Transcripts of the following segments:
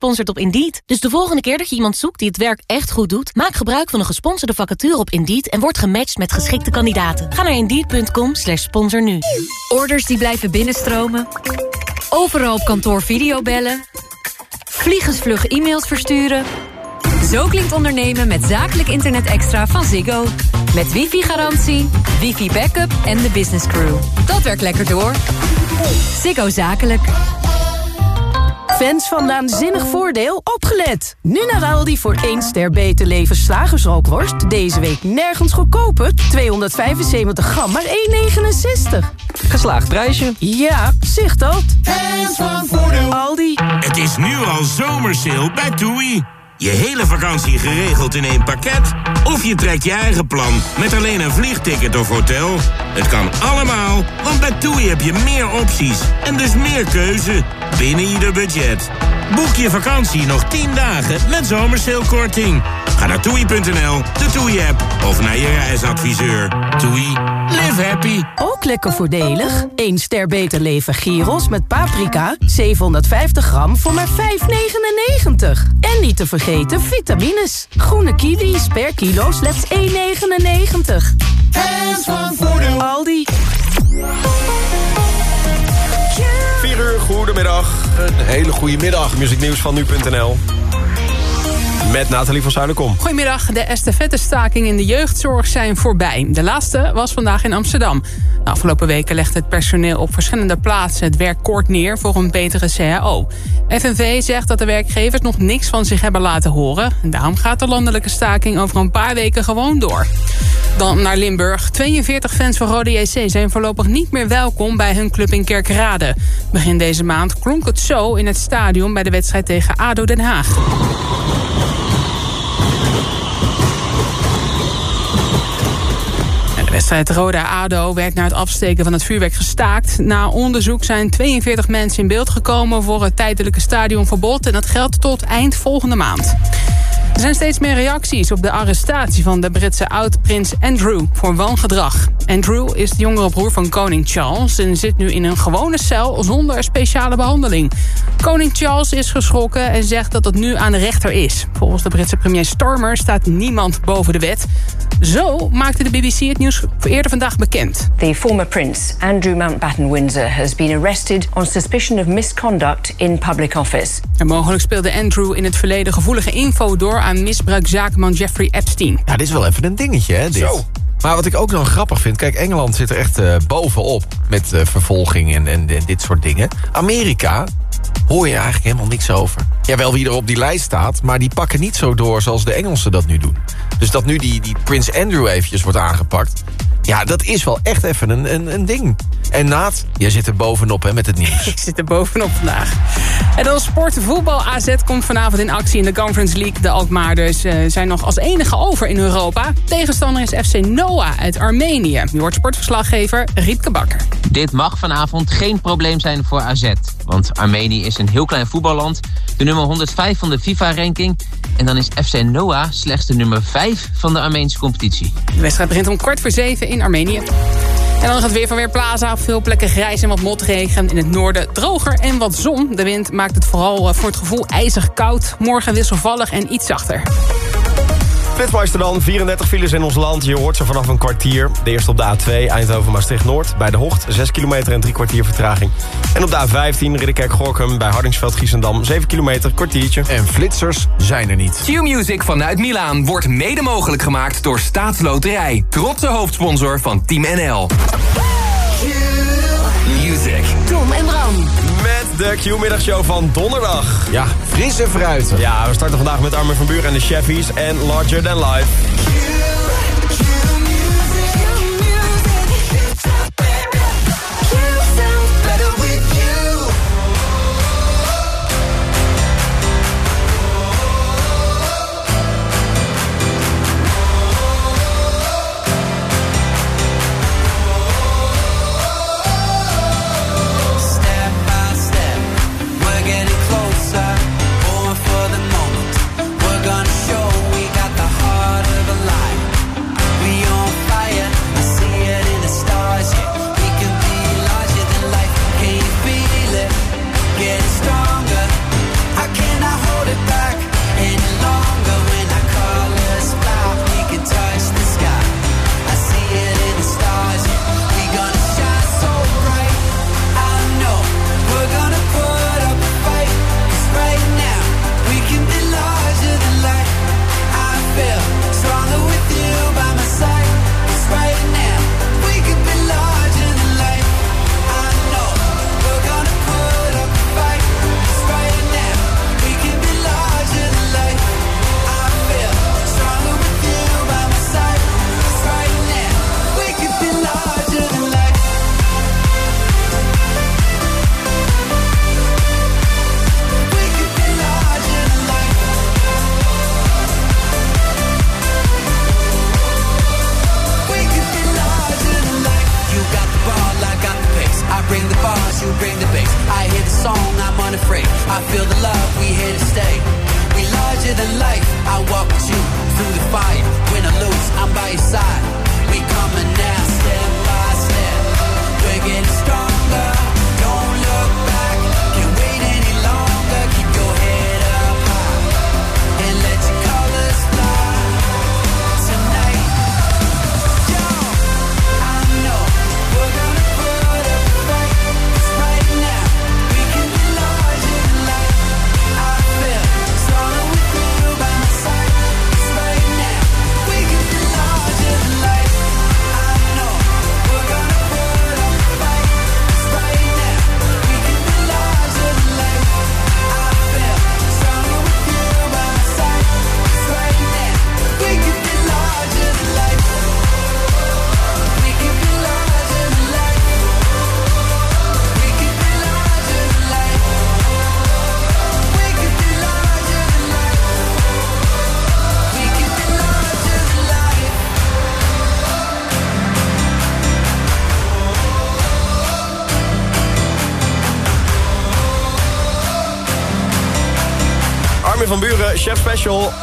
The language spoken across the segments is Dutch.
Sponsored op Indeed. Dus de volgende keer dat je iemand zoekt die het werk echt goed doet... maak gebruik van een gesponsorde vacature op Indeed... en word gematcht met geschikte kandidaten. Ga naar Indeed.com slash sponsor nu. Orders die blijven binnenstromen. Overal op kantoor videobellen. Vliegensvlug e-mails versturen. Zo klinkt ondernemen met zakelijk internet extra van Ziggo. Met wifi-garantie, wifi-backup en de business crew. Dat werkt lekker door. Ziggo Zakelijk. Fans van Naanzinnig Voordeel, opgelet! Nu naar Aldi voor 1 ster beter leven slagersrookworst. Deze week nergens goedkoper. 275 gram, maar 1,69. Geslaagd prijsje. Ja, zicht dat. Fans van Voordeel. Aldi. Het is nu al zomersale bij TUI. Je hele vakantie geregeld in één pakket? Of je trekt je eigen plan met alleen een vliegticket of hotel? Het kan allemaal, want bij TUI heb je meer opties en dus meer keuze binnen ieder budget. Boek je vakantie nog 10 dagen met zomersalekorting. Ga naar toei.nl, de TUI-app of naar je reisadviseur. TUI, live happy. Ook lekker voordelig. 1 ster beter leven gyros met paprika. 750 gram voor maar 5,99. En niet te vergeten vitamines. Groene kiwis per kilo slechts 1,99. Fans van Voordeel. Aldi. 4 uur, goedemiddag. Een hele goede middag. Muzieknieuws van nu.nl. Met Nathalie van Zuilenkom. Goedemiddag. De estafettestaking in de jeugdzorg zijn voorbij. De laatste was vandaag in Amsterdam. De afgelopen weken legde het personeel op verschillende plaatsen het werk kort neer voor een betere CAO. FNV zegt dat de werkgevers nog niks van zich hebben laten horen. En daarom gaat de landelijke staking over een paar weken gewoon door. Dan naar Limburg. 42 fans van Rode JC zijn voorlopig niet meer welkom bij hun club in Kerkrade. Begin deze maand klonk het zo in het stadion bij de wedstrijd tegen ADO Den Haag. Wedstrijd Roda-ADO werd na het afsteken van het vuurwerk gestaakt. Na onderzoek zijn 42 mensen in beeld gekomen voor het tijdelijke stadionverbod... en dat geldt tot eind volgende maand. Er zijn steeds meer reacties op de arrestatie van de Britse oud-prins Andrew voor wangedrag. Andrew is de jongere broer van koning Charles en zit nu in een gewone cel zonder speciale behandeling. Koning Charles is geschrokken en zegt dat het nu aan de rechter is. Volgens de Britse premier Starmer staat niemand boven de wet. Zo maakte de BBC het nieuws eerder vandaag bekend. The former prince, Andrew Mountbatten Windsor, has been arrested on suspicion of misconduct in public office. En mogelijk speelde Andrew in het verleden gevoelige info door aan misbruikzakenman Jeffrey Epstein. Ja, dit is wel even een dingetje, hè, dit. Zo. Maar wat ik ook nog grappig vind... Kijk, Engeland zit er echt eh, bovenop met eh, vervolging en, en, en dit soort dingen. Amerika hoor je eigenlijk helemaal niks over. Ja, wel wie er op die lijst staat, maar die pakken niet zo door zoals de Engelsen dat nu doen. Dus dat nu die, die Prins Andrew eventjes wordt aangepakt... Ja, dat is wel echt even een, een, een ding. En Naat, jij zit er bovenop hè, met het nieuws. Ik zit er bovenop vandaag. En dan sport voetbal AZ komt vanavond in actie in de Conference League. De Alkmaarders uh, zijn nog als enige over in Europa. Tegenstander is FC Noah uit Armenië. Je hoort sportverslaggever Rietke Bakker. Dit mag vanavond geen probleem zijn voor AZ. Want Armenië is een heel klein voetballand. De nummer 105 van de FIFA-ranking. En dan is FC Noah slechts de nummer 5 van de Armeense competitie. De wedstrijd begint om kwart voor zeven in Armenië. En dan gaat het weer van Weerplaza. Op veel plekken grijs en wat motregen. In het noorden droger en wat zon. De wind maakt het vooral voor het gevoel ijzig koud. Morgen wisselvallig en iets zachter. Flitsmeister dan, 34 files in ons land. Je hoort ze vanaf een kwartier. De eerste op de A2, Eindhoven-Maastricht-Noord. Bij de Hocht, 6 kilometer en drie kwartier vertraging. En op de A15, Ridderkerk-Gorkum bij Hardingsveld-Giessendam. 7 kilometer, kwartiertje. En flitsers zijn er niet. Q-Music vanuit Milaan wordt mede mogelijk gemaakt door Staatsloterij. Trotse hoofdsponsor van Team NL. De Q-middagshow van donderdag. Ja, frisse fruiten. Ja, we starten vandaag met Armin van Buren en de Cheffies en Larger Than Life.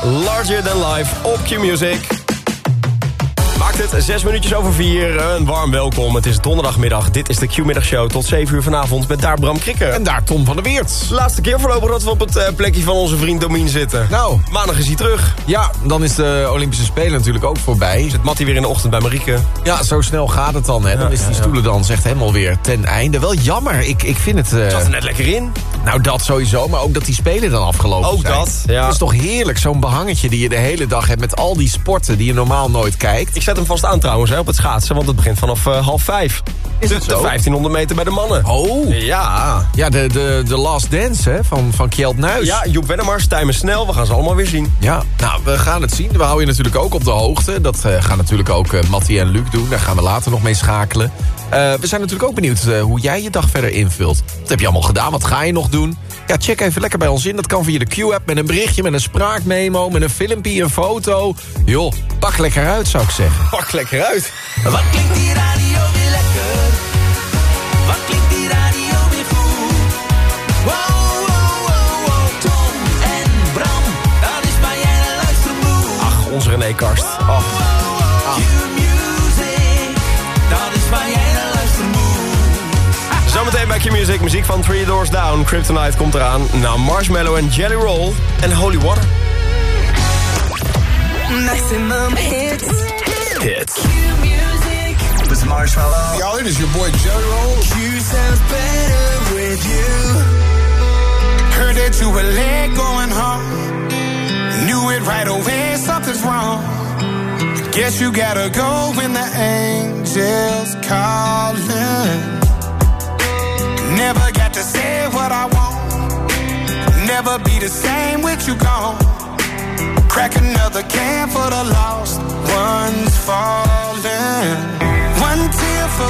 Larger Than Life op Q-Music. Maakt het zes minuutjes over vier. Een warm welkom. Het is donderdagmiddag. Dit is de Q-middagshow tot 7 uur vanavond met daar Bram Krikker. En daar Tom van der Weert. Laatste keer voorlopig dat we op het eh, plekje van onze vriend Domien zitten. Nou. Maandag is hij terug. Ja, dan is de Olympische Spelen natuurlijk ook voorbij. Zit Mattie weer in de ochtend bij Marieke. Ja, zo snel gaat het dan. Hè. Dan Ja, is die ja. stoelen dan echt helemaal weer ten einde. Wel jammer. Ik, ik vind het... eh, Zat er net lekker in. Nou, dat sowieso. Maar ook dat die Spelen dan afgelopen Ook zijn. dat, ja. Dat is toch heerlijk, zo'n behangetje die je de hele dag hebt... met al die sporten die je normaal nooit kijkt. Ik zet hem vast aan trouwens hè, op het schaatsen, want het begint vanaf eh, half vijf. Is de, het de zo? 1500 meter bij de mannen. Oh. Ja. Ja, de, de, de Last Dance hè, van, van Kjeld Nuis. Ja, Joep Wennemars, Tijmen Snel. We gaan ze allemaal weer zien. Ja, nou, we gaan het zien. We houden je natuurlijk ook op de hoogte. Dat eh, gaan natuurlijk ook eh Mattie en Luc doen. Daar gaan we later nog mee schakelen. Eh, we zijn natuurlijk ook benieuwd eh, hoe jij je dag verder invult. Wat heb je allemaal gedaan? Wat ga je nog doen? Ja, check even lekker bij ons in. Dat kan via de Q-app met een berichtje, met een spraakmemo... met een filmpje, een foto. Joh, pak lekker uit, zou ik zeggen. Pak lekker uit. Wat klinkt die radio weer lekker? Wat klinkt die radio weer goed? Wow, wow, wow, wow. Tom en Bram, dat is waar jij naar luistert moet. Ach, onze René Karst. Ach. Zometeen bij Q-Music, muziek van Three Doors Down. Kryptonite komt eraan. Nou, Marshmallow en Jelly Roll en Holy Water. Maximum hits. Hits. Q-music. This is Marshmallow. Y'all, it is your boy Jelly Roll. Q sounds better with you. Heard that you were late going home. Knew it right away, something's wrong. Guess you gotta go when the angels calling. To say what I want. Never be the same with you gone. Crack another can for the lost ones falling. One tear for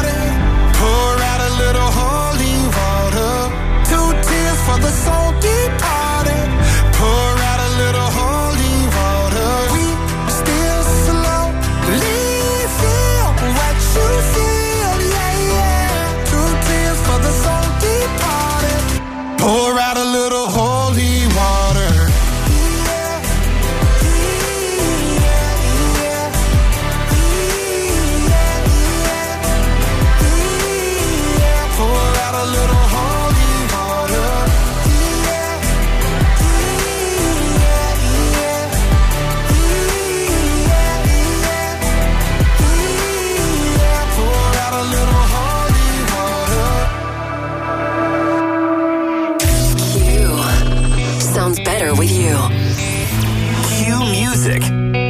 With you. Q music.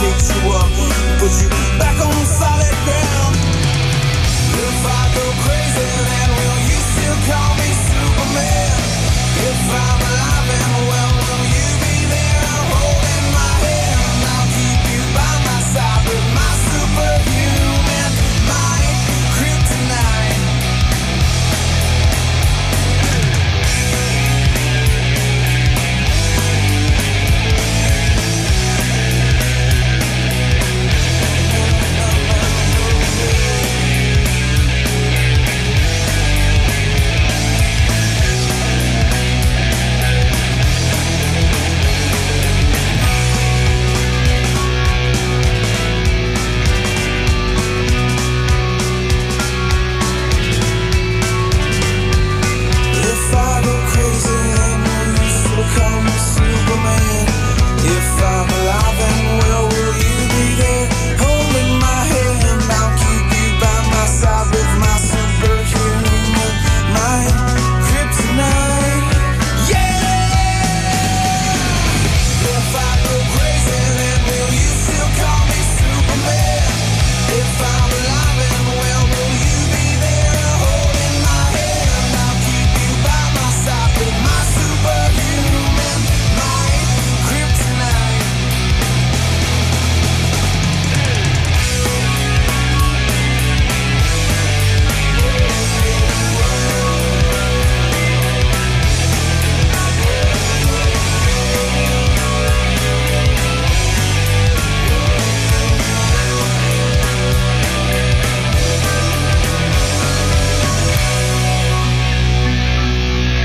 make you up.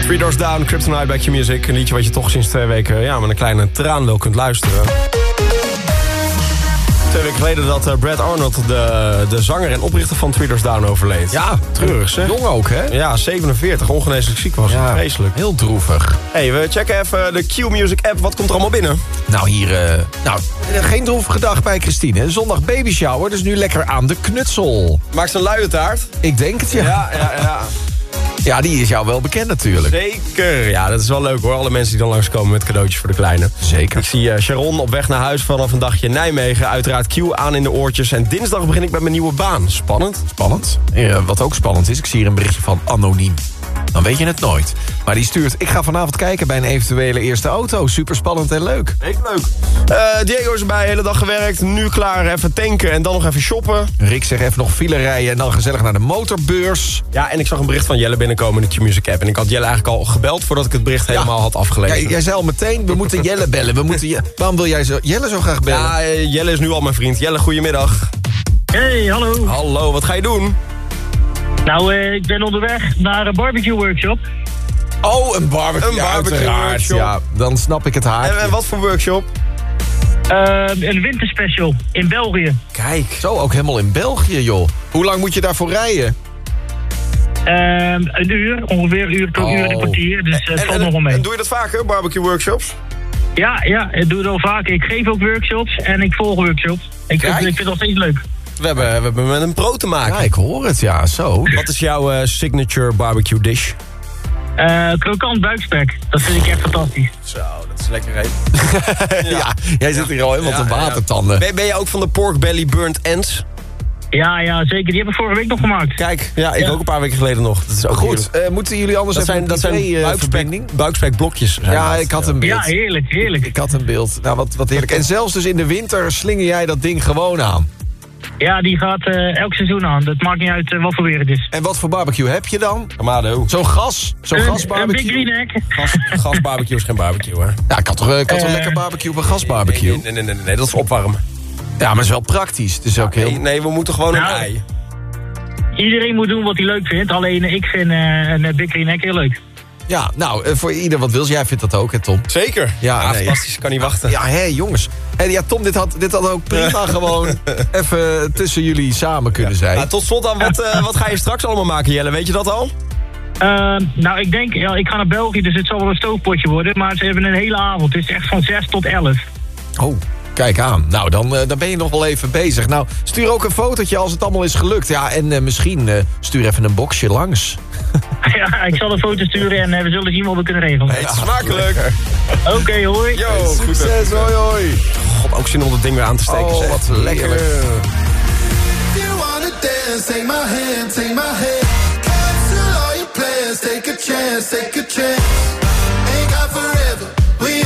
Three Doors Down, Kryptonite bij Q-Music. Een liedje wat je toch sinds twee weken ja, met een kleine traan wel kunt luisteren. Twee weken geleden dat eh, Brad Arnold, de, de zanger en oprichter van Three Doors Down, overleed. Ja, Treurig, zeg. Jong ook, hè? Ja, 47, ongeneeslijk ziek was. Ja, Vreselijk. Heel droevig. hey, we checken even de Q-Music app. Wat komt er allemaal binnen? Nou, hier... eh, nou, eh, geen droevige dag bij Christine. Zondag baby shower, dus nu lekker aan de knutsel. Maakt ze een luie taart? Ik denk het, ja. Ja, ja, ja. Ja, die is jou wel bekend natuurlijk. Zeker. Ja, dat is wel leuk hoor. Alle mensen die dan langskomen met cadeautjes voor de kleine. Zeker. Ik zie eh, Sharon op weg naar huis vanaf een dagje in Nijmegen. Uiteraard Q aan in de oortjes. En dinsdag begin ik met mijn nieuwe baan. Spannend. Spannend. Eh, wat ook spannend is, ik zie hier een berichtje van Anoniem. Dan weet je het nooit. Maar die stuurt, ik ga vanavond kijken bij een eventuele eerste auto. Super spannend en leuk. Heel leuk. Eh, Diego is erbij, hele dag gewerkt. Nu klaar, even tanken en dan nog even shoppen. Rick zegt even nog file rijden en dan gezellig naar de motorbeurs. Ja, en ik zag een bericht van Jelle binnenkomen in de Q-Music app. En ik had Jelle eigenlijk al gebeld voordat ik het bericht helemaal had afgelezen. Ja, jij zei al meteen, we moeten Jelle bellen. We moeten Je- Waarom wil jij zo, Jelle zo graag bellen? Ja, eh, Jelle is nu al mijn vriend. Jelle, goedemiddag. Hey, hallo. Hallo, wat ga je doen? Nou, eh, ik ben onderweg naar een barbecue workshop. Oh, een barbecue, Een barbecue uiteraard. workshop. Ja, dan snap ik het haar. En, en wat voor workshop? Eh, een winterspecial in België. Kijk. Zo, ook helemaal in België, joh. Hoe lang moet je daarvoor rijden? Eh, een uur, ongeveer een uur tot uur en een Oh. kwartier. Dus eh, het En, valt nog wel mee. en doe je dat vaker, barbecue workshops? Ja, ja, ik doe het al vaak. Ik geef ook workshops en ik volg workshops. Ik, vind, ik vind het nog steeds leuk. We hebben, we hebben met een pro te maken. Ja, ik hoor het, ja, zo. Wat is jouw eh, signature barbecue dish? Eh, krokant buikspek, dat vind ik echt fantastisch. Zo, dat is lekker heet. ja. jij zit hier al helemaal Ja, te ja. watertanden. Ben, ben je ook van de pork belly burnt ends? Ja, ja, zeker. Die heb ik vorige week nog gemaakt. Kijk, ja, ik Ja. ook een paar weken geleden nog. Dat is ook Goed, eh, moeten jullie anders Dat even zijn, dat zijn buikspek, buikspekblokjes. Ja, ik had een beeld. Ja, heerlijk, heerlijk. Ik had een beeld. Nou, wat, wat heerlijk. En zelfs dus in de winter slinger jij dat ding gewoon aan. Ja, die gaat eh, elk seizoen aan. Dat maakt niet uit eh, wat voor weer het is. En wat voor barbecue heb je dan? Kamado. Zo'n gas? Zo'n Een- Een gasbarbecue? Big Green Egg. Gas, gasbarbecue is geen barbecue, hè? Ja, ik had toch, eh, ik had toch lekker barbecue op een gasbarbecue? Nee, nee, nee, nee, nee, dat is opwarmen. Ja, maar het is wel praktisch. Het is ook heel... Nee, nee, we moeten gewoon een Nou, ei. Iedereen moet doen wat hij leuk vindt. Alleen ik vind eh, een Big Green Egg heel leuk. Ja, nou, eh, voor ieder wat wil. Jij vindt dat ook, hè, Tom? Zeker. Ja, Ja, nee. fantastisch. Kan niet wachten. Ja, hé, jongens. Hé, ja, Tom, dit had, dit had ook prima gewoon even tussen jullie samen kunnen zijn. Nou, tot slot dan, wat, eh, wat ga je straks allemaal maken, Jelle? Weet je dat al? Eh, nou, ik denk, ja, ik ga naar België, dus het zal wel een stoofpotje worden. Maar ze hebben een hele avond. Het is echt van 6 tot 11. Oh, kijk aan. Nou, dan, eh, dan ben je nog wel even bezig. Nou, stuur ook een fotootje als het allemaal is gelukt. Ja, en eh, misschien eh, stuur even een boxje langs. ja, ik zal een foto sturen en we zullen zien wat we kunnen regelen. Hey, smakelijk. Oké, hoi. Yo, goed. Succes, hoi hoi. God, ook zin om dat ding weer aan te steken. Oh, zeg. wat lekker. you wanna dance, take my hand, take my hand. Cancel all your plans, take a chance, take a chance. Ain't got forever, we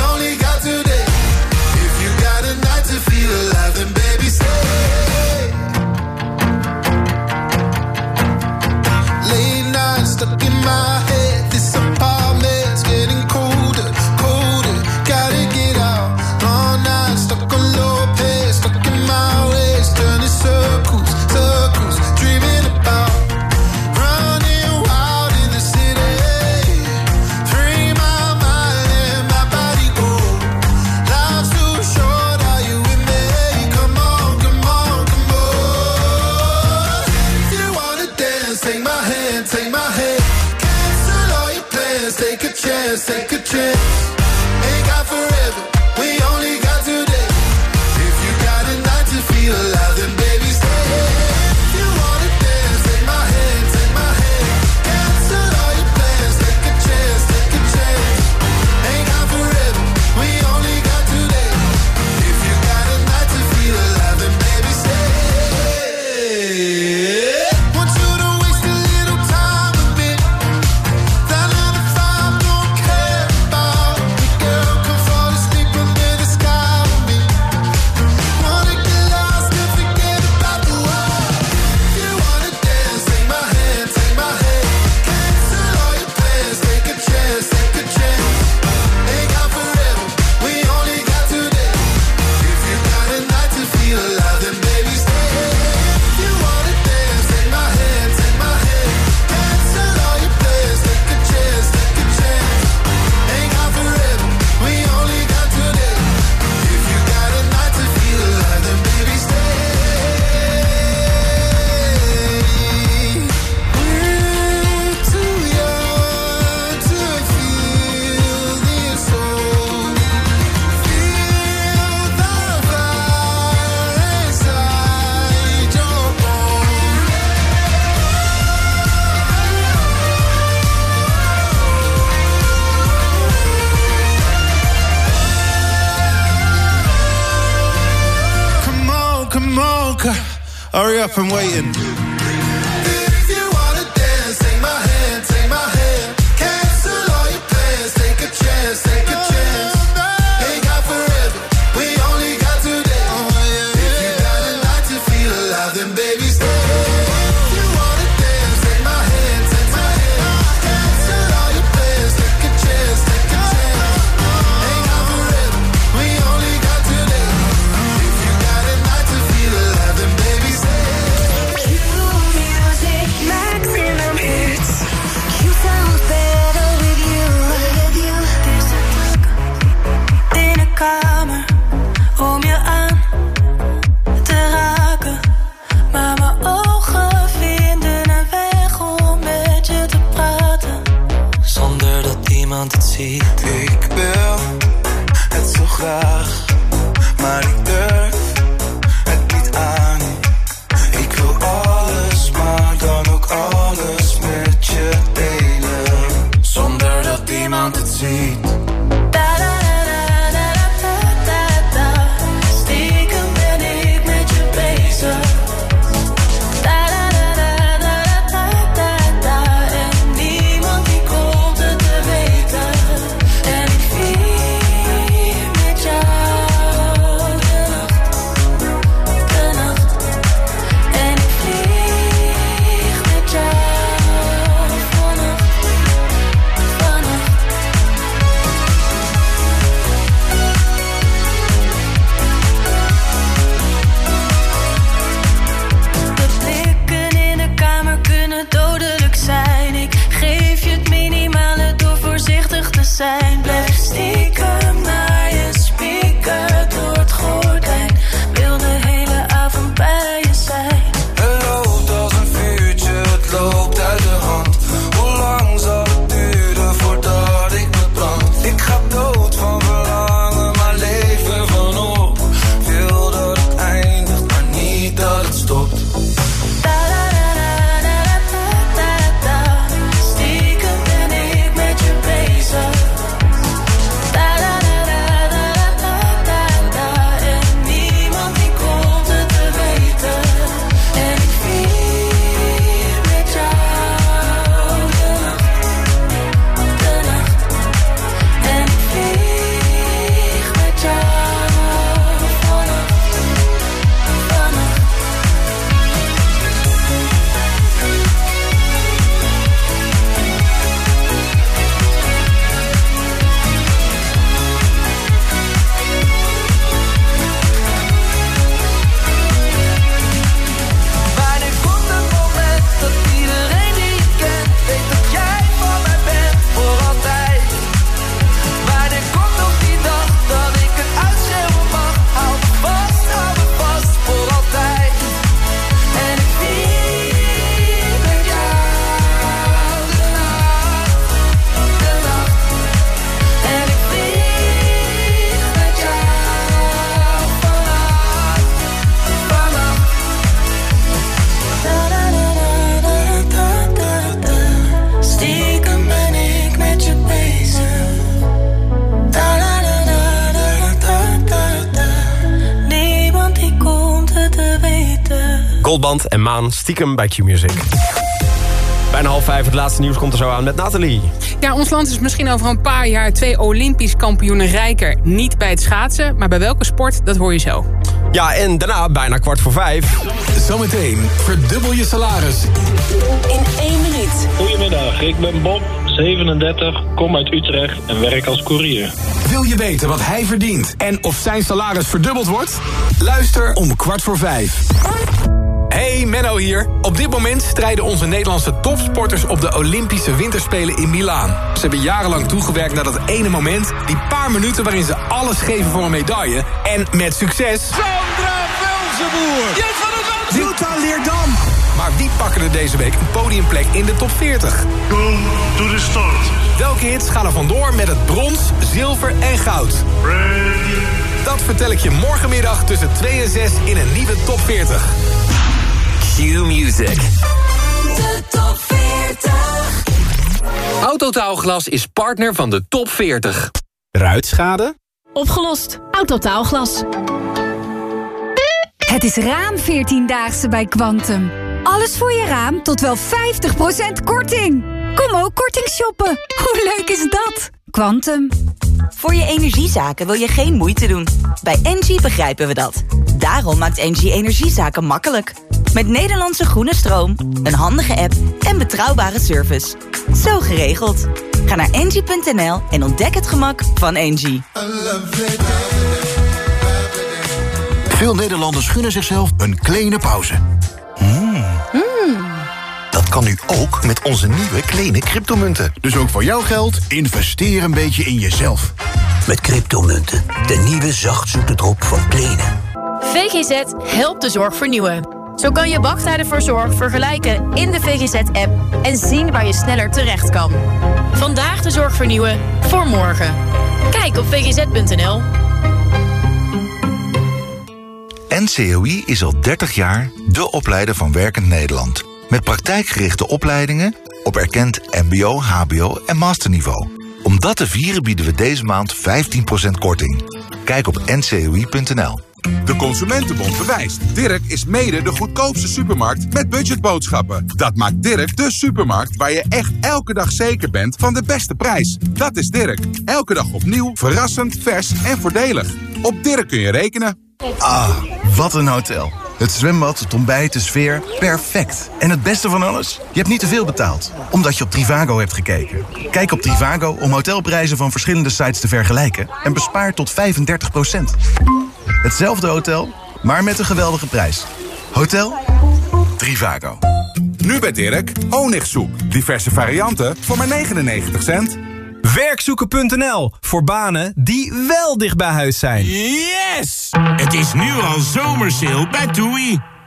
my Mocha. Hurry up, I'm waiting. Voorzichtig te Goldband en Maan, stiekem bij Q-Music. Bijna half vijf, het laatste nieuws komt er zo aan met Nathalie. Ja, ons land is misschien over een paar jaar twee Olympisch kampioenen rijker. Niet bij het schaatsen, maar bij welke sport, dat hoor je zo. Ja, en daarna bijna kwart voor vijf. Zometeen verdubbel je salaris. In één minuut. Goedemiddag, ik ben Bob, 37, kom uit Utrecht en werk als koerier. Wil je weten wat hij verdient en of zijn salaris verdubbeld wordt? Luister om kwart voor vijf. Hey, Menno hier. Op dit moment strijden onze Nederlandse topsporters op de Olympische Winterspelen in Milaan. Ze hebben jarenlang toegewerkt naar dat ene moment, die paar minuten waarin ze alles geven voor een medaille. En met succes... Sandra Velzenboer! Jet van het Jutta Leerdam! Maar wie pakken er deze week een podiumplek in de top 40? Go to the start. Welke hits gaan er vandoor met het brons, zilver en goud? Dat vertel ik je morgenmiddag tussen 2 en 6 in een nieuwe top 40. Q-Music. De top 40. Autotaalglas is partner van de top 40. Ruitschade? Opgelost. Autotaalglas. Het is raam 14-daagse bij Quantum. Alles voor je raam tot wel 50% korting. Kom ook korting shoppen. Hoe leuk is dat? Quantum. Voor je energiezaken wil je geen moeite doen. Bij Engie begrijpen we dat. Daarom maakt Engie energiezaken makkelijk. Met Nederlandse groene stroom, een handige app en betrouwbare service. Zo geregeld. Ga naar engie.nl en ontdek het gemak van Engie. Veel Nederlanders gunnen zichzelf een kleine pauze. Hmm. Dat kan nu ook met onze nieuwe kleine cryptomunten. Dus ook voor jouw geld, investeer een beetje in jezelf. Met cryptomunten, de nieuwe zachtzoete drop van Kleene. VGZ helpt de zorg vernieuwen. Zo kan je wachttijden voor zorg vergelijken in de VGZ-app... en zien waar je sneller terecht kan. Vandaag de zorg vernieuwen, voor morgen. Kijk op vgz.nl. NCOI is al 30 jaar de opleider van Werkend Nederland. Met praktijkgerichte opleidingen op erkend mbo, hbo en masterniveau. Om dat te vieren bieden we deze maand 15% korting. Kijk op ncoi.nl. De Consumentenbond bewijst. Dirk is mede de goedkoopste supermarkt met budgetboodschappen. Dat maakt Dirk de supermarkt waar je echt elke dag zeker bent van de beste prijs. Dat is Dirk. Elke dag opnieuw, verrassend, vers en voordelig. Op Dirk kun je rekenen. Ah, wat een hotel. Het zwembad, het ontbijt, de sfeer, perfect. En het beste van alles? Je hebt niet te veel betaald, omdat je op Trivago hebt gekeken. Kijk op Trivago om hotelprijzen van verschillende sites te vergelijken... en bespaar tot 35 Hetzelfde hotel, maar met een geweldige prijs. Hotel Trivago. Nu bij Dirk, honigsoep. Diverse varianten voor maar 99 cent. Werkzoeken.nl voor banen die wel dicht bij huis zijn. Yes! Het is nu al zomersale bij TUI.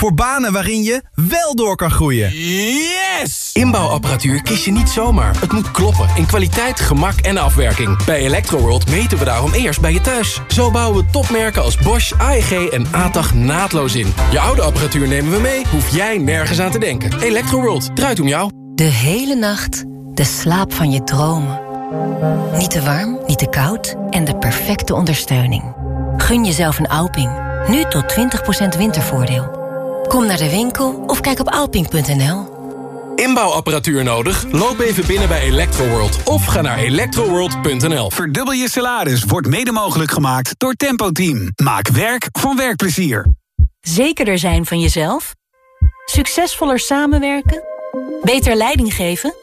voor banen waarin je wel door kan groeien. Yes! Inbouwapparatuur kies je niet zomaar. Het moet kloppen in kwaliteit, gemak en afwerking. Bij Electroworld meten we daarom eerst bij je thuis. Zo bouwen we topmerken als Bosch, AEG en ATAG naadloos in. Je oude apparatuur nemen we mee, hoef jij nergens aan te denken. Electroworld, draait om jou. De hele nacht de slaap van je dromen. Niet te warm, niet te koud en de perfecte ondersteuning. Gun jezelf een Alping. Nu tot 20% wintervoordeel. Kom naar de winkel of kijk op alping.nl. Inbouwapparatuur nodig? Loop even binnen bij Electroworld of ga naar electroworld.nl. Verdubbel je salaris wordt mede mogelijk gemaakt door Tempo Team. Maak werk van werkplezier. Zekerder zijn van jezelf? Succesvoller samenwerken? Beter leiding geven?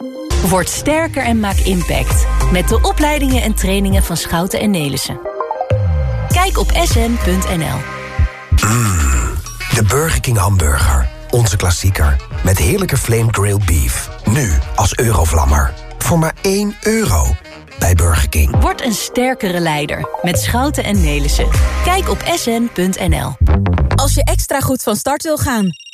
Word sterker en maak impact. Met de opleidingen en trainingen van Schouten en Nelissen. Kijk op sn.nl. De Burger King hamburger. Onze klassieker. Met heerlijke flame grilled beef. Nu als eurovlammer. Voor maar 1 euro. Bij Burger King. Word een sterkere leider met Schouten en Nelissen. Kijk op sn.nl. Als je extra goed van start wil gaan,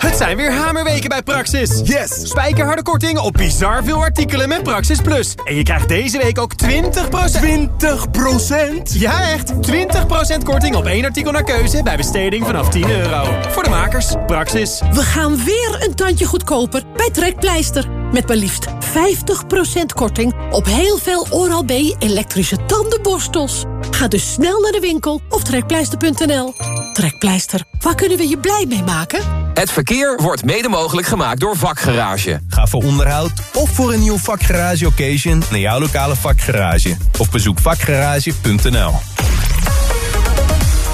Het zijn weer hamerweken bij Praxis. Yes! Spijkerharde korting op bizar veel artikelen met Praxis Plus. En je krijgt deze week ook 20%... 20%? Ja, echt! 20% korting op één artikel naar keuze bij besteding vanaf 10 euro. Voor de makers, Praxis. We gaan weer een tandje goedkoper bij Trekpleister. Met maar liefst 50% korting op heel veel Oral-B elektrische tandenborstels. Ga dus snel naar de winkel of trekpleister.nl. Trekpleister, waar kunnen we je blij mee maken? Het verkeer wordt mede mogelijk gemaakt door Vakgarage. Ga voor onderhoud of voor een nieuw vakgarage occasion naar jouw lokale vakgarage. Of bezoek vakgarage.nl.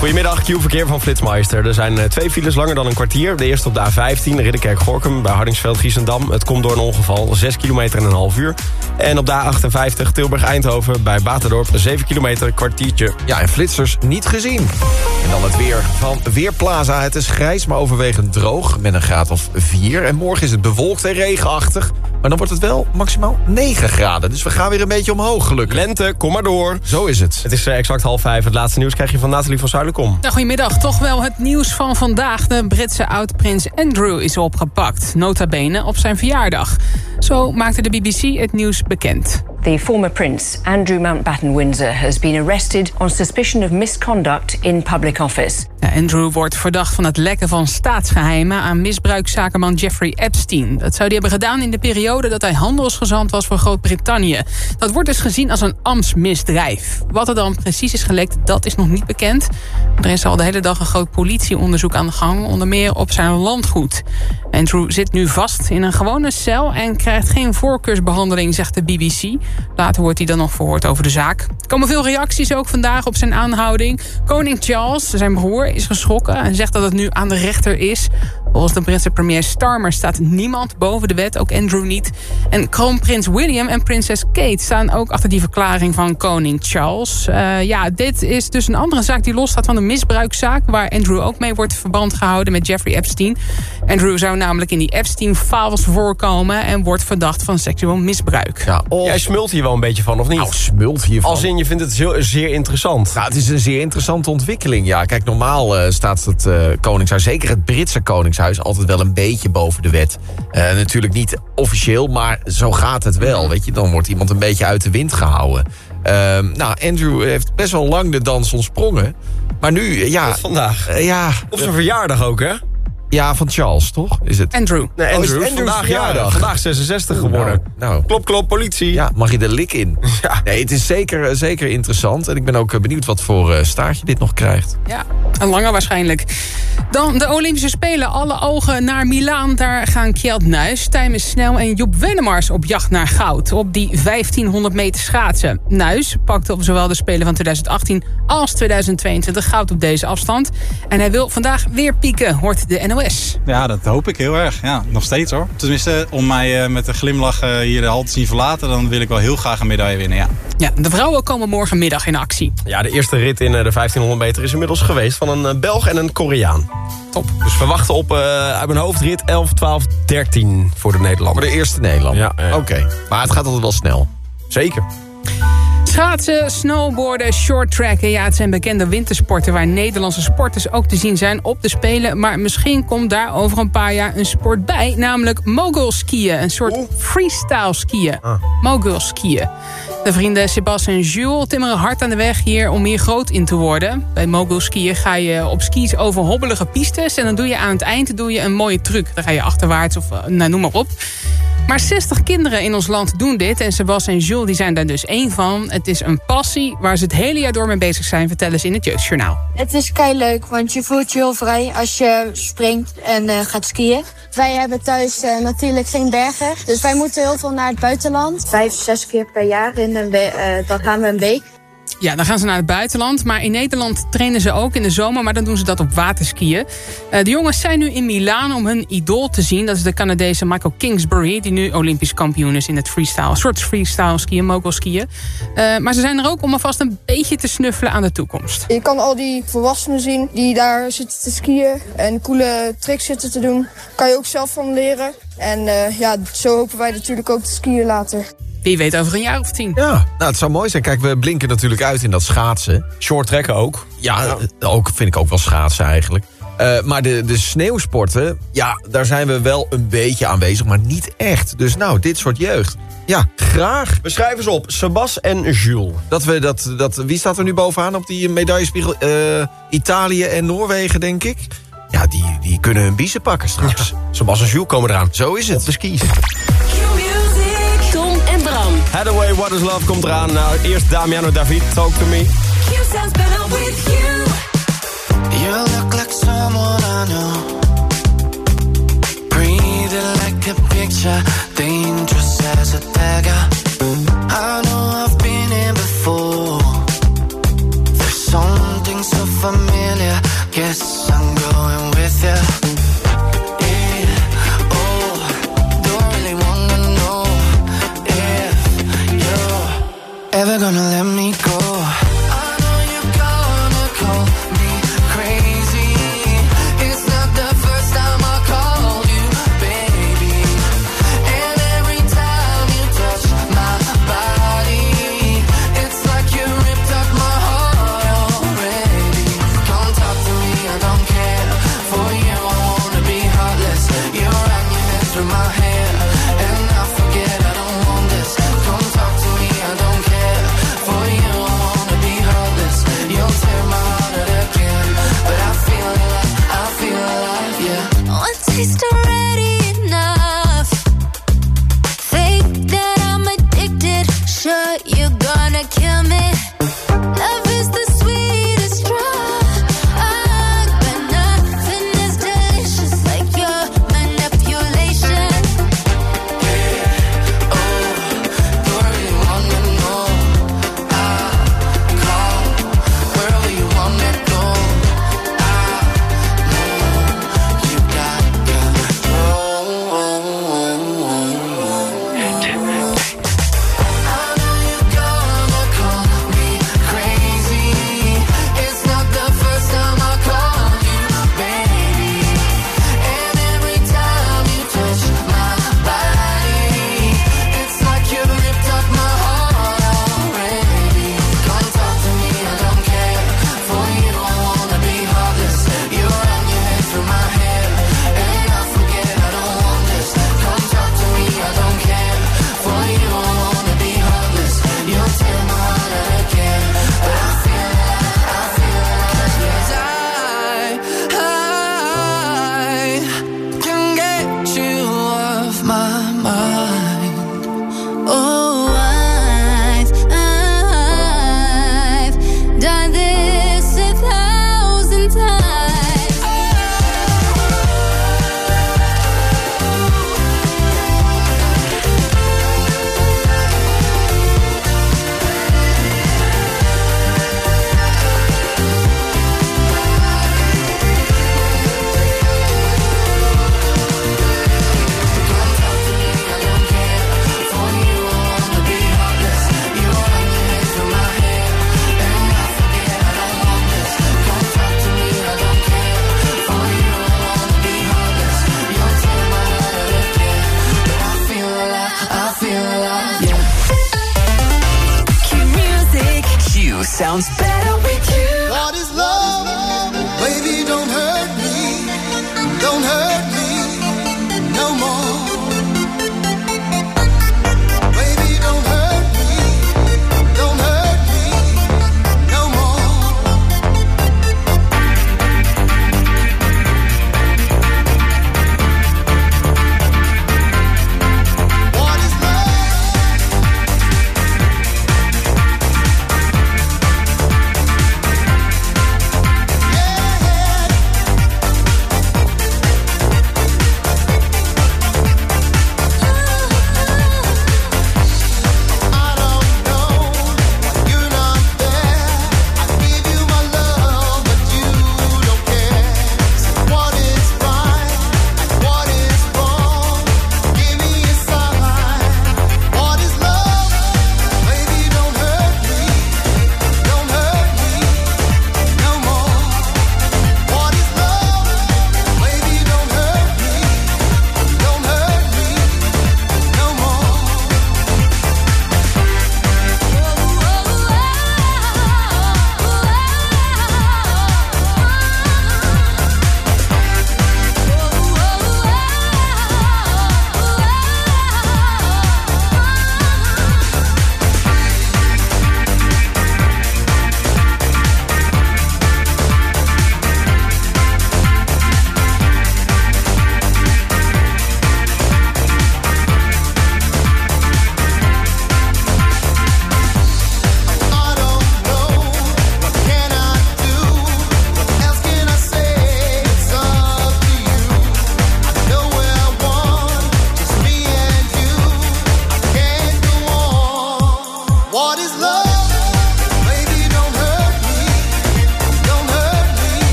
Goedemiddag, Q-verkeer van Flitsmeister. Er zijn eh, twee files langer dan een kwartier. De eerste op de A15, Ridderkerk-Gorkum, bij Hardingsveld-Giessendam. Het komt door een ongeval, 6 kilometer en een half uur. En op de A58, Tilburg-Eindhoven, bij Baterdorp, 7 kilometer, kwartiertje. Ja, en flitsers niet gezien. En dan het weer van Weerplaza. Het is grijs, maar overwegend droog, met een graad of 4. En morgen is het bewolkt en regenachtig. Maar dan wordt het wel maximaal 9 graden. Dus we gaan weer een beetje omhoog, gelukkig. Lente, kom maar door. Zo is het. Het is eh, exact half vijf. Het laatste nieuws krijg je van Nathalie van Zuilenkom. Nou, goedemiddag. Toch wel het nieuws van vandaag. De Britse oud-prins Andrew is opgepakt. Nota bene op zijn verjaardag. Zo maakte de BBC het nieuws bekend. The former prince, Andrew Mountbatten Windsor, has been arrested on suspicion of misconduct in public office. Andrew wordt verdacht van het lekken van staatsgeheimen aan misbruikzakenman Jeffrey Epstein. Dat zou hij hebben gedaan in de periode dat hij handelsgezant was voor Groot-Brittannië. Dat wordt dus gezien als een ambtsmisdrijf. Wat er dan precies is gelekt, dat is nog niet bekend. Er is al de hele dag een groot politieonderzoek aan de gang, onder meer op zijn landgoed. Andrew zit nu vast in een gewone cel en krijgt geen voorkeursbehandeling, zegt de BBC. Later wordt hij dan nog verhoord over de zaak. Er komen veel reacties ook vandaag op zijn aanhouding. Koning Charles, zijn broer, is geschrokken en zegt dat het nu aan de rechter is. Volgens de Britse premier Starmer staat niemand boven de wet, ook Andrew niet. En kroonprins William en prinses Kate staan ook achter die verklaring van koning Charles. Uh, ja, dit is dus een andere zaak die losstaat van de misbruikzaak... waar Andrew ook mee wordt verband gehouden met Jeffrey Epstein. Andrew zou namelijk in die Epstein-files voorkomen... en wordt verdacht van seksueel misbruik. Ja, Jij smult hier wel een beetje van, of niet? Nou, smult hiervan. Als in, je vindt het zeer, zeer interessant. Nou, het is een zeer interessante ontwikkeling. Ja, kijk, normaal uh, staat het uh, koningshuis, zeker het Britse koningshuis altijd wel een beetje boven de wet. Uh, natuurlijk niet officieel, maar zo gaat het wel. Weet je? Dan wordt iemand een beetje uit de wind gehouden. Uh, nou, Andrew heeft best wel lang de dans ontsprongen. Maar nu, ja... Tot vandaag. Uh, ja. Op zijn verjaardag ook, hè? Ja, van Charles, toch? Is het? Andrew. Nee, Andrew. Oh, vandaag, ja, vandaag 66 geworden. Nou, nou. Klop, klop, politie. Ja, mag je de lik in? Ja. Nee, het is zeker, zeker interessant. En ik ben ook benieuwd wat voor uh, staartje dit nog krijgt. Ja, een langer waarschijnlijk. Dan de Olympische Spelen. Alle ogen naar Milaan. Daar gaan Kjeld Nuis, Tijmen Snel en Joep Wennemars op jacht naar goud. Op die 1500 meter schaatsen. Nuis pakte op zowel de Spelen van 2018 als 2022 goud op deze afstand. En hij wil vandaag weer pieken, hoort de NOS. Ja, dat hoop ik heel erg. Ja, nog steeds hoor. Tenminste, om mij uh, met een glimlach uh, hier de hal te zien verlaten... dan wil ik wel heel graag een medaille winnen, ja. Ja, de vrouwen komen morgenmiddag in actie. Ja, de eerste rit in uh, de 1500 meter is inmiddels geweest... van een Belg en een Koreaan. Top. Dus we wachten op uit mijn hoofdrit 11, 12, 13 voor de Nederlander. Voor de eerste Nederlander? Ja. ja. Oké, okay. maar het gaat altijd wel snel. Zeker. Schaatsen, snowboarden, shorttracken. Ja, het zijn bekende wintersporten waar Nederlandse sporters ook te zien zijn op de Spelen. Maar misschien komt daar over een paar jaar een sport bij. Namelijk mogul skiën. Een soort freestyle skiën. Ah. Mogul skiën. De vrienden Sebas en Jules timmeren hard aan de weg hier om hier groot in te worden. Bij mogul skiën ga je op skis over hobbelige pistes. En dan doe je aan het eind doe je een mooie truc. Dan ga je achterwaarts of nou, noem maar op. Maar 60 kinderen in ons land doen dit. En Sebas en Jules die zijn daar dus één van. Het is een passie waar ze het hele jaar door mee bezig zijn... vertellen ze in het Jeugdjournaal. Het is kei leuk, want je voelt je heel vrij als je springt en uh, gaat skiën. Wij hebben thuis uh, natuurlijk geen bergen. Dus wij moeten heel veel naar het buitenland. Vijf, zes keer per jaar. In een uh, dan gaan we een week. Ja, dan gaan ze naar het buitenland. Maar in Nederland trainen ze ook in de zomer. Maar dan doen ze dat op waterskiën. Uh, de jongens zijn nu in Milaan om hun idool te zien. Dat is de Canadese Michael Kingsbury. Die nu Olympisch kampioen is in het freestyle. Een soort freestyle skiën, mogul skiën. Uh, maar ze zijn er ook om alvast een beetje te snuffelen aan de toekomst. Je kan al die volwassenen zien die daar zitten te skiën. En coole tricks zitten te doen. Kan je ook zelf van leren. En uh, ja, zo hopen wij natuurlijk ook te skiën later. Wie weet over een jaar of tien. Ja, nou, het zou mooi zijn. Kijk, we blinken natuurlijk uit in dat schaatsen. Short trekken ook. Ja, ja. ook vind ik ook wel schaatsen eigenlijk. Uh, maar de, de sneeuwsporten, ja, daar zijn we wel een beetje aanwezig, maar niet echt. Dus nou, dit soort jeugd. Ja, graag. We schrijven ze op. Sebas en Jules. Dat we dat, dat, wie staat er nu bovenaan op die medaillespiegel? Uh, Italië en Noorwegen, denk ik. Ja, die, die kunnen hun biezen pakken straks. Ja. Sebas en Jules komen eraan. Zo is het. Op de skis. Hathaway, What is Love komt eraan. Nou, eerst Damiano David, Talk to Me. You sounds better with you. You look like someone I know. Breathing like a picture. Dangerous as a dagger. I know I've been here before. There's something so familiar. Guess I'm going with ya.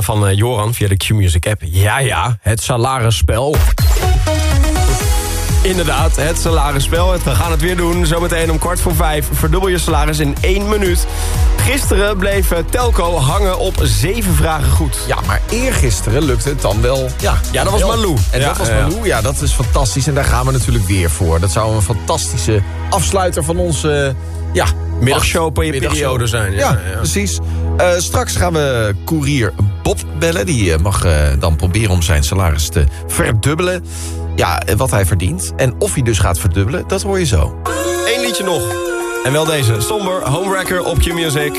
Van eh, Joran via de Q-Music app. Ja, ja, het salarisspel. Inderdaad, het salarisspel. We gaan het weer doen. Zometeen om kwart voor vijf. Verdubbel je salaris in één minuut. Gisteren bleef eh, Telco hangen op zeven vragen goed. Ja, maar eergisteren lukte het dan wel. Ja, Ja, dat was. Malou. En Ja, dat was ja. Malou, ja, dat is fantastisch. En daar gaan we natuurlijk weer voor. Dat zou een fantastische afsluiter van onze... Ja, Middagshow per je periode zijn. Ja, Ja, ja. precies. Eh, straks gaan we koerier Bob bellen. Die eh, mag eh, dan proberen om zijn salaris te verdubbelen. Ja, wat hij verdient. En of hij dus gaat verdubbelen, dat hoor je zo. Eén liedje nog. En wel deze. Somber, Homewrecker op Q-Music.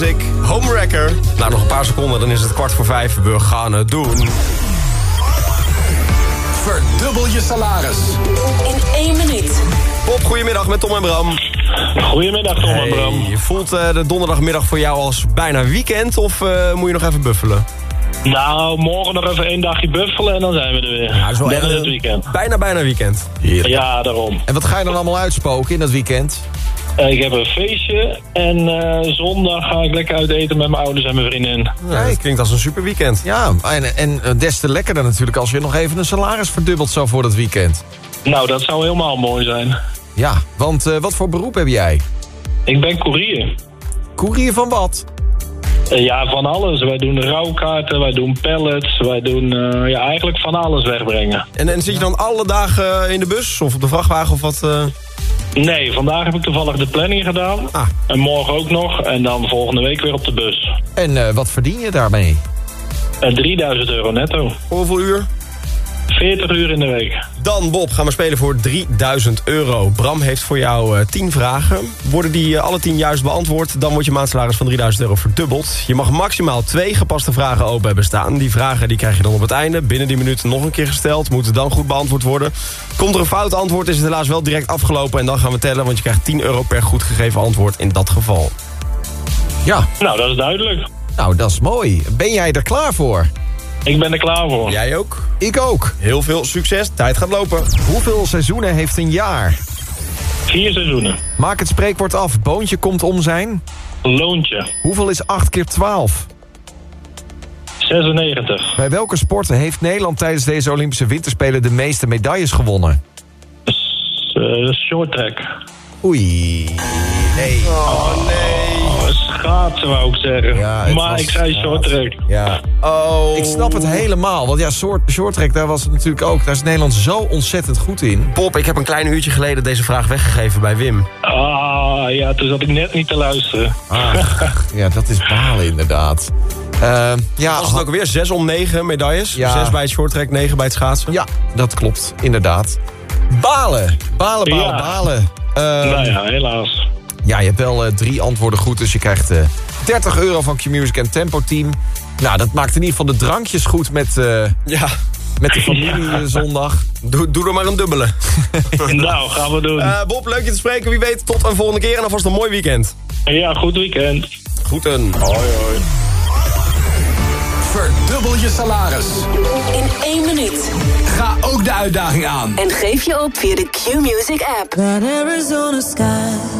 Bij Q-Music. Homewrecker. Nou, nog een paar seconden, dan is het kwart voor vijf. We gaan het doen. Verdubbel je salaris. In één minuut. Bob, goedemiddag met Tom en Bram. Goedemiddag Tom en Bram. Je voelt eh, de donderdagmiddag voor jou als bijna weekend of eh, moet je nog even buffelen? Nou, morgen nog even één dagje buffelen en dan zijn we er weer. Ja, zo dan erg. is het weekend. Bijna, bijna weekend. Ja, daarom. En wat ga je dan allemaal uitspoken in dat weekend? Eh, ik heb een feestje en eh, zondag ga ik lekker uit eten met mijn ouders en mijn vriendin. Ja, dat klinkt als een super weekend. Ja, en, en eh, des te lekkerder natuurlijk als je nog even een salaris verdubbelt zo voor dat weekend. Nou, dat zou helemaal mooi zijn. Ja, want eh, wat voor beroep heb jij? Ik ben koerier. Koerier van wat? Eh, ja, van alles. Wij doen rouwkaarten, wij doen pallets, wij doen eh, ja, eigenlijk van alles wegbrengen. En, en zit je dan alle dagen eh, in de bus of op de vrachtwagen of wat? eh? Nee, vandaag heb ik toevallig de planning gedaan. Ah. En morgen ook nog. En dan volgende week weer op de bus. En eh, wat verdien je daarmee? En 3000 euro netto. Hoeveel uur? 40 uur in de week. Dan, Bob, gaan we spelen voor 3000 euro. Bram heeft voor jou eh 10 vragen. Worden die eh, alle 10 juist beantwoord... dan wordt je maandsalaris van 3000 euro verdubbeld. Je mag maximaal twee gepaste vragen open hebben staan. Die vragen die krijg je dan op het einde. Binnen die minuten nog een keer gesteld. Moeten dan goed beantwoord worden. Komt er een fout antwoord is het helaas wel direct afgelopen. En dan gaan we tellen, want je krijgt 10 euro per goed gegeven antwoord in dat geval. Ja. Nou, dat is duidelijk. Nou, dat is mooi. Ben jij er klaar voor? Ik ben er klaar voor. Jij ook? Ik ook. Heel veel succes. Tijd gaat lopen. Hoeveel seizoenen heeft een jaar? Vier seizoenen. Maak het spreekwoord af. Boontje komt om zijn... Loontje. Hoeveel is 8 keer 12? 96. Bij welke sport heeft Nederland tijdens deze Olympische Winterspelen... de meeste medailles gewonnen? Uh, short track. Oei. Nee. Oh, nee. Schaatsen wou ik zeggen. maar was ik zei short track. Ja. Oh. Ik snap het helemaal. Want ja, short, short track, daar was het natuurlijk ook. Daar is Nederland zo ontzettend goed in. Bob, ik heb een klein uurtje geleden deze vraag weggegeven bij Wim. Ah, ja, toen zat ik net niet te luisteren. Ach, ja, dat is balen inderdaad. Uh, ja, Was het ook weer 6 om 9 medailles? Ja. 6 bij het shorttrack, 9 bij het schaatsen? Ja, dat klopt, inderdaad. Balen, balen, balen, Ja. balen. Ehm, nou ja, helaas. Ja, je hebt wel eh, drie antwoorden goed, dus je krijgt eh 30 euro van Q-Music en Tempo Team. Nou, dat maakt in ieder geval de drankjes goed met, eh, Ja. met de familie zondag. Doe, doe er maar een dubbele. nou, gaan we doen. Eh, Bob, leuk je te spreken. Wie weet, tot een volgende keer en alvast een mooi weekend. Ja, goed weekend. Groeten. Hoi, hoi. Verdubbel je salaris. In één minuut. Ga ook de uitdaging aan. En geef je op via de Q-Music app. That Arizona sky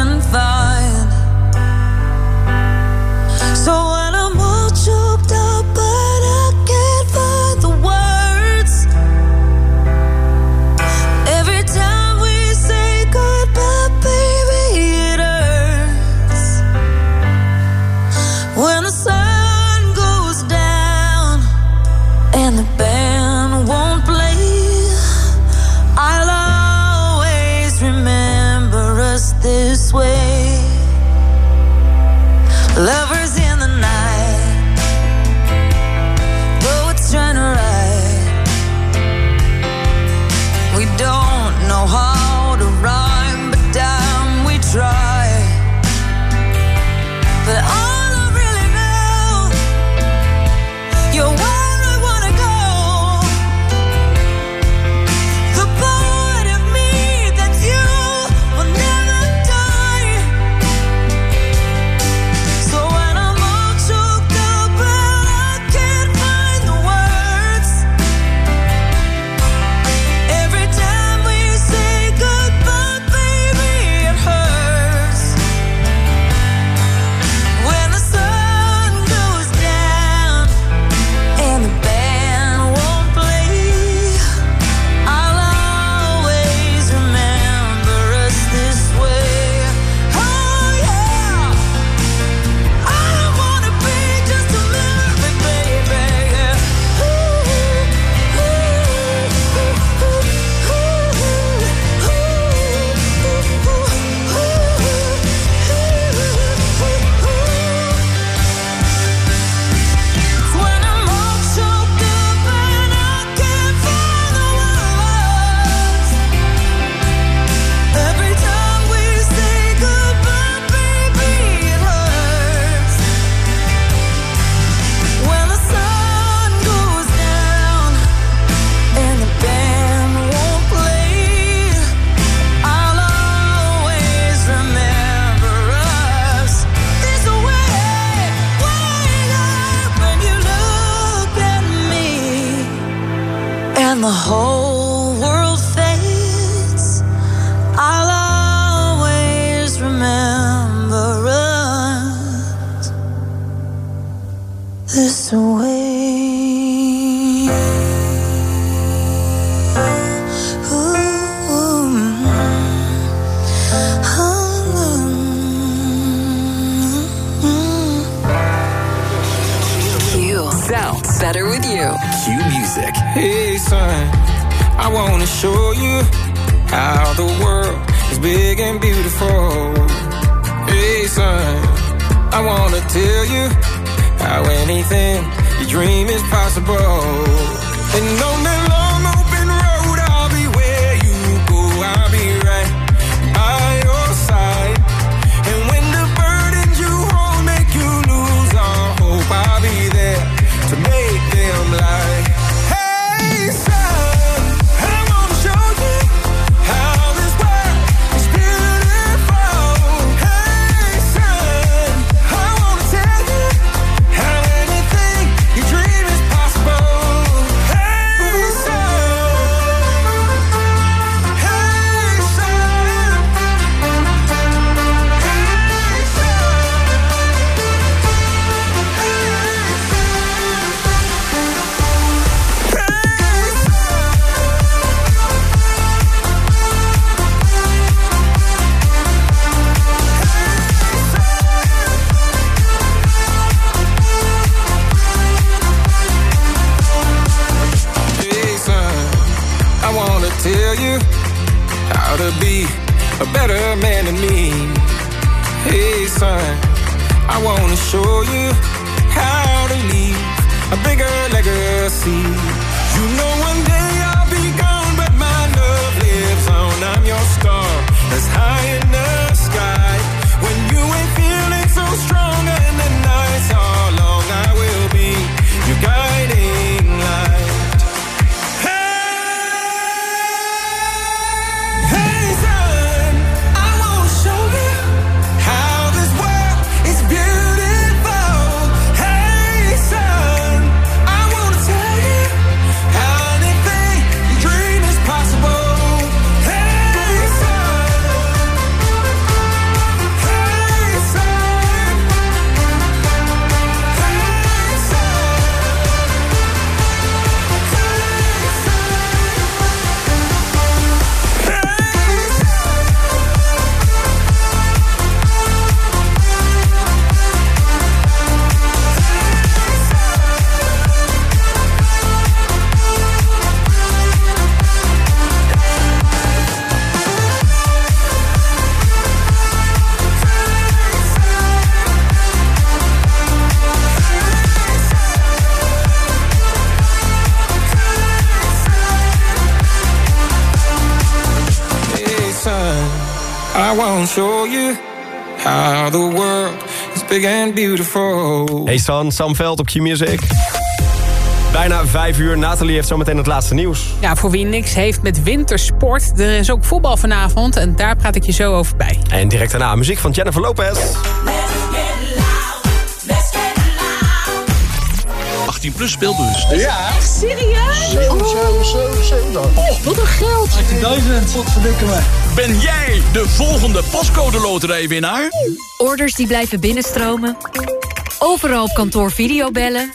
to be a better man than me. Hey, son, I wanna show you how to leave a bigger legacy. You know one day I'll be gone, but my love lives on. I'm your star that's high in I won't show you how the world is big and beautiful. Hey San, Sam Veld op Q-Music. Bijna vijf uur. Nathalie heeft zometeen het laatste nieuws. Ja, voor wie niks heeft met wintersport. Er is ook voetbal vanavond en daar praat ik je zo over bij. En direct daarna muziek van Jennifer Lopez. 18 plus speelbus. Ja. Echt serieus? Oh. oh, wat een geld. 18.000, wat verdikken me. Ben jij de volgende postcode loterijwinnaar? Orders die blijven binnenstromen. Overal op kantoor videobellen.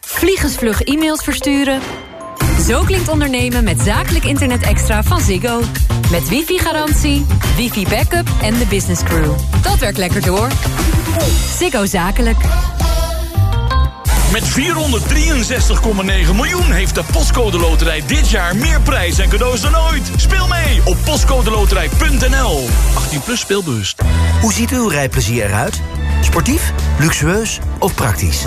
Vliegensvlug e-mails versturen. Zo klinkt ondernemen met zakelijk internet extra van Ziggo. Met wifi-garantie, wifi-backup en de business crew. Dat werkt lekker door. Ziggo Zakelijk. Met 463,9 miljoen heeft de Postcode Loterij dit jaar meer prijs en cadeaus dan ooit. Speel mee op postcodeloterij.nl. 18 plus speelbewust. Hoe ziet uw rijplezier eruit? Sportief, luxueus of praktisch?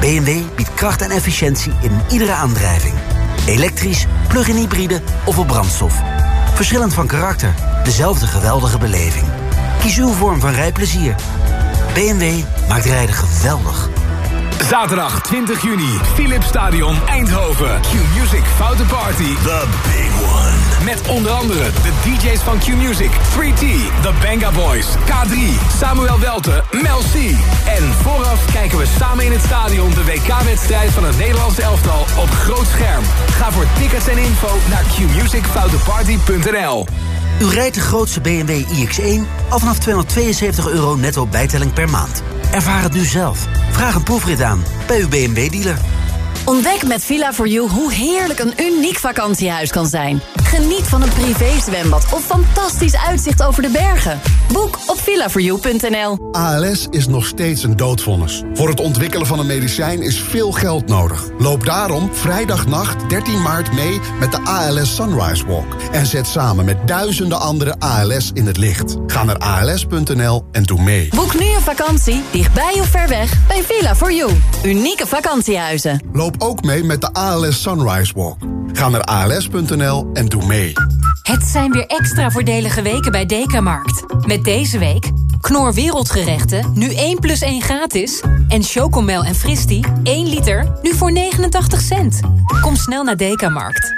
BMW biedt kracht en efficiëntie in iedere aandrijving. Elektrisch, plug-in hybride of op brandstof. Verschillend van karakter, dezelfde geweldige beleving. Kies uw vorm van rijplezier. BMW maakt rijden geweldig. Zaterdag 20 juni, Philips Stadion Eindhoven. Q-Music Foute Party. The big one. Met onder andere de DJ's van Q-Music, 3T, The Banga Boys, K3, Samuel Welte, Mel C. En vooraf kijken we samen in het stadion de WK-wedstrijd van het Nederlandse elftal op groot scherm. Ga voor tickets en info naar qmusicfouteparty.nl. U rijdt de grootste BMW iX1 al vanaf 272 euro netto bijtelling per maand. Ervaar het nu zelf. Vraag een proefrit aan bij uw BMW-dealer. Ontdek met Villa4You hoe heerlijk een uniek vakantiehuis kan zijn. Geniet van een privézwembad of fantastisch uitzicht over de bergen. Boek op villa4you.nl. ALS is nog steeds een doodvonnis. Voor het ontwikkelen van een medicijn is veel geld nodig. Loop daarom vrijdagnacht 13 maart mee met de ALS Sunrise Walk. En zet samen met duizenden andere ALS in het licht. Ga naar als.nl en doe mee. Boek nu een vakantie, dichtbij of ver weg, bij Villa4You. Unieke vakantiehuizen. Loop ook mee met de ALS Sunrise Walk. Ga naar als.nl en doe mee. Het zijn weer extra voordelige weken bij Dekamarkt. Met deze week Knor Wereldgerechten, nu 1 plus 1 gratis. En Chocomel en Fristi, 1 liter, nu voor 89 cent. Kom snel naar Dekamarkt.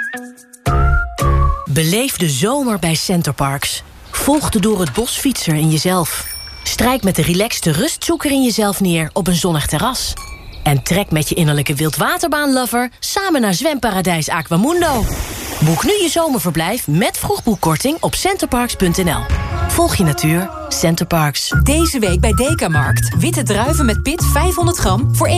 Beleef de zomer bij Centerparks. Volg de door het bos fietser in jezelf. Strijk met de relaxte rustzoeker in jezelf neer op een zonnig terras. En trek met je innerlijke wildwaterbaanlover samen naar zwemparadijs Aquamundo. Boek nu je zomerverblijf met vroegboekkorting op centerparks.nl. Volg je natuur, Centerparks. Deze week bij Dekamarkt. Witte druiven met pit 500 gram voor 1,99.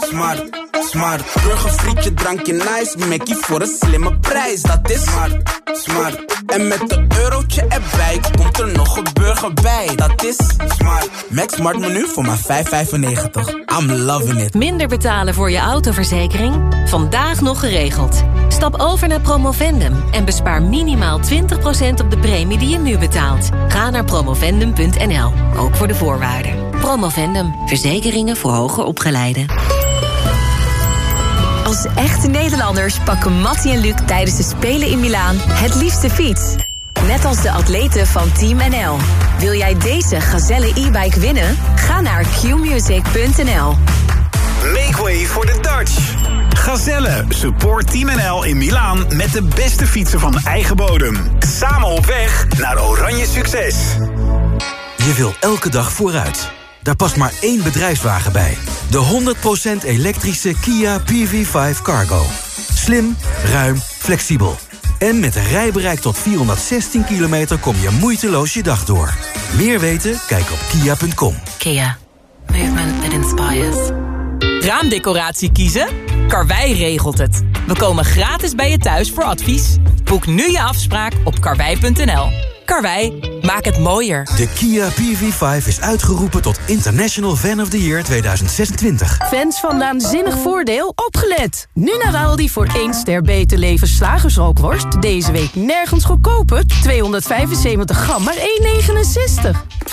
Smart, smart. Burgerfrietje, drankje nice. Mackie voor een slimme prijs. Dat is smart, smart. En met een eurotje erbij komt er nog een burger bij. Dat is smart. Max Smart menu voor maar 5,95. I'm loving it. Minder betalen voor je autoverzekering? Vandaag nog geregeld. Stap over naar Promovendum en bespaar minimaal 20% op de premie die je nu betaalt. Ga naar promovendum.nl, ook voor de voorwaarden. Promovendum, verzekeringen voor hoger opgeleiden. Als echte Nederlanders pakken Mattie en Luc tijdens de Spelen in Milaan het liefste fiets. Net als de atleten van Team NL. Wil jij deze Gazelle e-bike winnen? Ga naar qmusic.nl. Make way for the Dutch. Gazelle, support Team NL in Milaan met de beste fietsen van eigen bodem. Samen op weg naar oranje succes. Je wil elke dag vooruit. Daar past maar één bedrijfswagen bij. De 100% elektrische Kia PV5 Cargo. Slim, ruim, flexibel. En met een rijbereik tot 416 kilometer kom je moeiteloos je dag door. Meer weten? Kijk op kia.com. Kia. Movement that inspires. Raamdecoratie kiezen? Karwei regelt het. We komen gratis bij je thuis voor advies. Boek nu je afspraak op karwei.nl. Karwei, maak het mooier. De Kia PV5 is uitgeroepen tot International Fan of the Year 2026. Fans van Naanzinnig Voordeel, opgelet! Nu naar Aldi voor 1 ster beter leven slagersrookworst. Deze week nergens goedkoper. 275 gram, maar 1,69.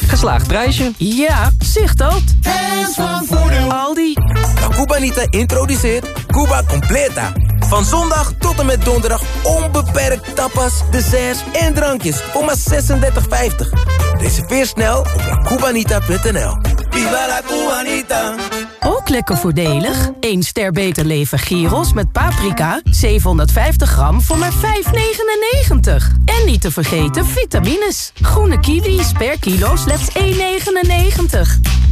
Geslaagd prijsje. Ja, zicht dat. Fans van Voordeel. Aldi. La Cubanita introduceert Cuba Completa. Van zondag tot en met donderdag onbeperkt tapas, desserts en drankjes voor maar 36,50. Reserveer snel op lacubanita.nl. Viva la Cubanita! Ook lekker voordelig. 1 ster beter leven gyros met paprika. 750 gram voor maar 5,99. En niet te vergeten vitamines. Groene kiwis per kilo slechts 1,99.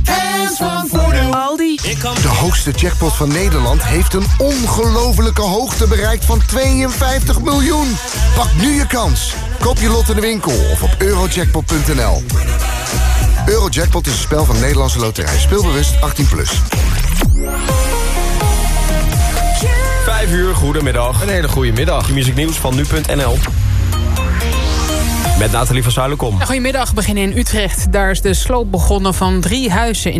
Fans van Voordeel. Aldi. De hoogste jackpot van Nederland heeft een ongelofelijke hoogte bereikt van 52 miljoen. Pak nu je kans. Koop je lot in de winkel of op eurojackpot.nl. Eurojackpot is een spel van Nederlandse Loterij. Speelbewust 18+. Plus. Vijf uur, goedemiddag. Een hele goede middag. Muziek nieuws van nu.nl. Met Nathalie van Zuilenkom. Goedemiddag, we beginnen in Utrecht. Daar is de sloop begonnen van drie huizen in de